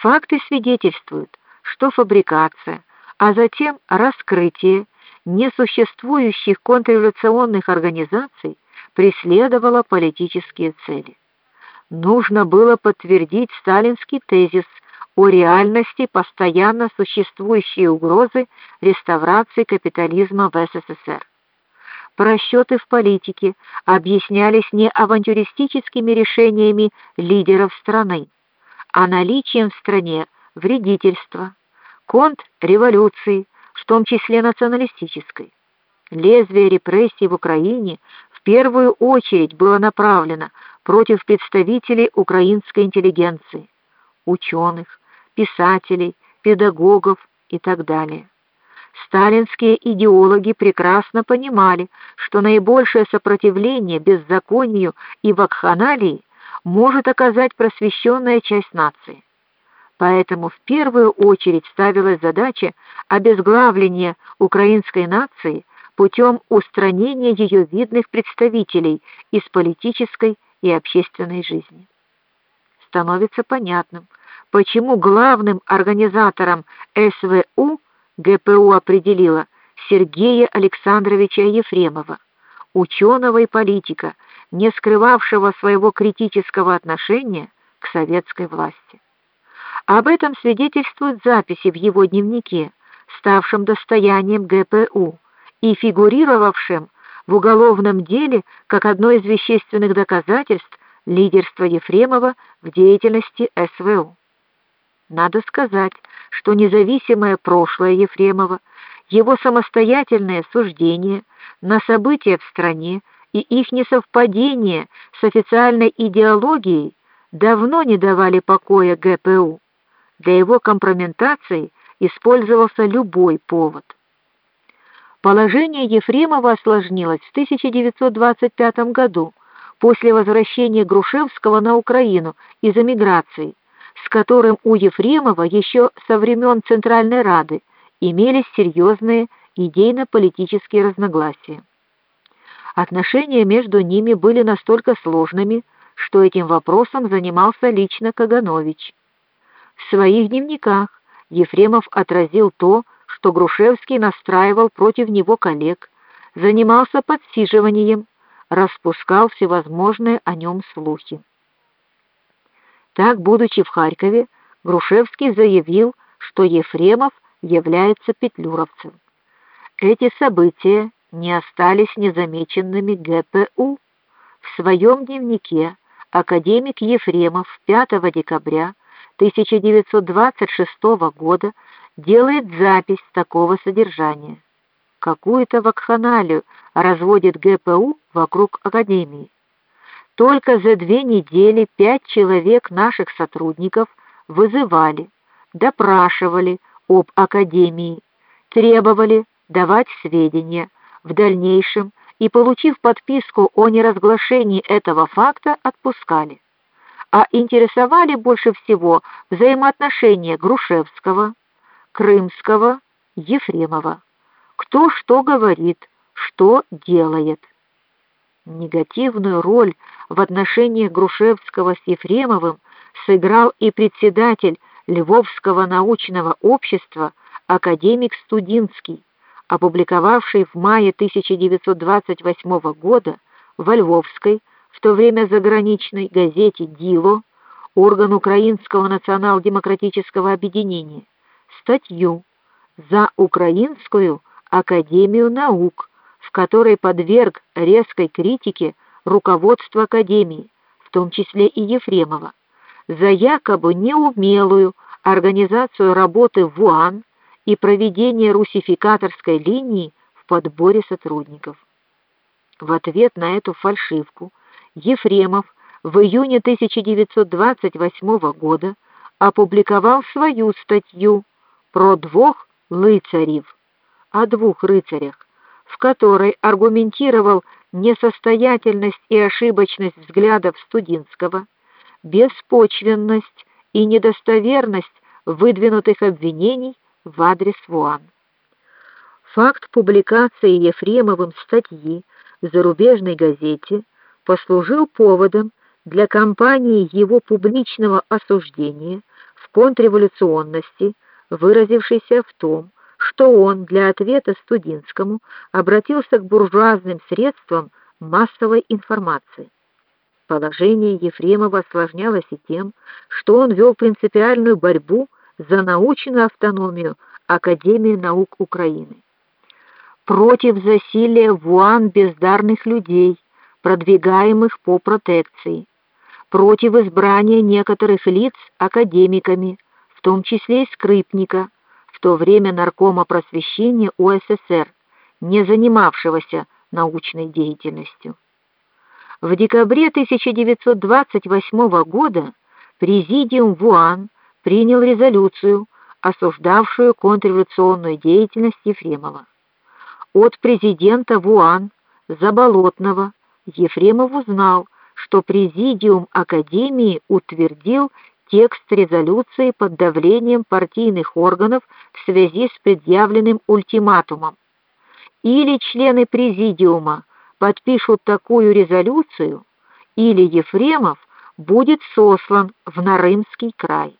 Факты свидетельствуют, что фабрикация, а затем раскрытие несуществующих контрреволюционных организаций преследовала политические цели. Нужно было подтвердить сталинский тезис о реальности постоянно существующей угрозы реставрации капитализма в СССР. Просчеты в политике объяснялись не авантюристическими решениями лидеров страны, а наличием в стране вредительства, контрреволюции, в том числе националистической. Лезвие репрессий в Украине в первую очередь было направлено против представителей украинской интеллигенции, ученых, писателей, педагогов и так далее. Сталинские идеологи прекрасно понимали, что наибольшее сопротивление беззаконию и вакханалии может оказать просвещенная часть нации. Поэтому в первую очередь ставилась задача обезглавления украинской нации путем устранения ее видных представителей из политической и общественной жизни. Становится понятным, почему главным организатором СВУ ГПУ определила Сергея Александровича Ефремова, ученого и политика, не скрывавшего своего критического отношения к советской власти. Об этом свидетельствуют записи в его дневнике, ставшем достоянием ГПУ и фигурировавшем в уголовном деле как одно из вещественных доказательств лидерства Ефремова в деятельности СВУ. Надо сказать, что независимое прошлое Ефремова, его самостоятельное суждение на события в стране и их несовпадение с официальной идеологией давно не давали покоя ГПУ. Для его компрометации использовался любой повод. Положение Ефремова осложнилось в 1925 году после возвращения Грушевского на Украину из эмиграции с которым у Ефремова еще со времен Центральной Рады имелись серьезные идейно-политические разногласия. Отношения между ними были настолько сложными, что этим вопросом занимался лично Каганович. В своих дневниках Ефремов отразил то, что Грушевский настраивал против него коллег, занимался подсиживанием, распускал всевозможные о нем слухи. Так, будучи в Харькове, Грушевский заявил, что Ефремов является петлюровцем. Эти события не остались незамеченными ГПУ. В своем дневнике академик Ефремов 5 декабря 1926 года делает запись такого содержания. Какую-то вакханалию разводит ГПУ вокруг академии. Только за две недели пять человек наших сотрудников вызывали, допрашивали об академии, требовали давать сведения. В дальнейшем и получив подписку о неразглашении этого факта, отпускали. А интересовали больше всего взаимоотношения Грушевского, Крымского, Ефремова. Кто что говорит, что делает. Негативную роль в отношениях Грушевского с Ефремовым сыграл и председатель Львовского научного общества академик Студинский, опубликовавший в мае 1928 года в Львовской, в то время заграничной газете Дило, орган Украинского национал-демократического объединения, статью за Украинскую академию наук в которой подверг резкой критике руководство академии, в том числе и Ефремова, за якобы неумелую организацию работы в УАН и проведение русификаторской линии в подборе сотрудников. В ответ на эту фальшивку Ефремов в июне 1928 года опубликовал свою статью про двух рыцарев, о двух рыцарях в которой аргументировал несостоятельность и ошибочность взглядов Студинского, беспочвенность и недостоверность выдвинутых обвинений в адрес ВУАН. Факт публикации Ефремовым статьи в зарубежной газете послужил поводом для кампании его публичного осуждения контрреволюционности, выразившейся в том, что он для ответа Студинскому обратился к буржуазным средствам массовой информации. Положение Ефремова осложнялось и тем, что он вел принципиальную борьбу за научную автономию Академии наук Украины. Против засилия в УАН бездарных людей, продвигаемых по протекции, против избрания некоторых лиц академиками, в том числе и Скрипника, в то время наркома просвещения УССР, не занимавшегося научной деятельностью. В декабре 1928 года президиум ВУАН принял резолюцию, осуждавшую контрреволюционную деятельность Ефремова. От президента ВУАН Заболотного Ефремов узнал, что президиум академии утвердил текст резолюции под давлением партийных органов в связи с предъявленным ультиматумом. Или члены президиума подпишут такую резолюцию, или Ефремов будет сослан в Нарымский край.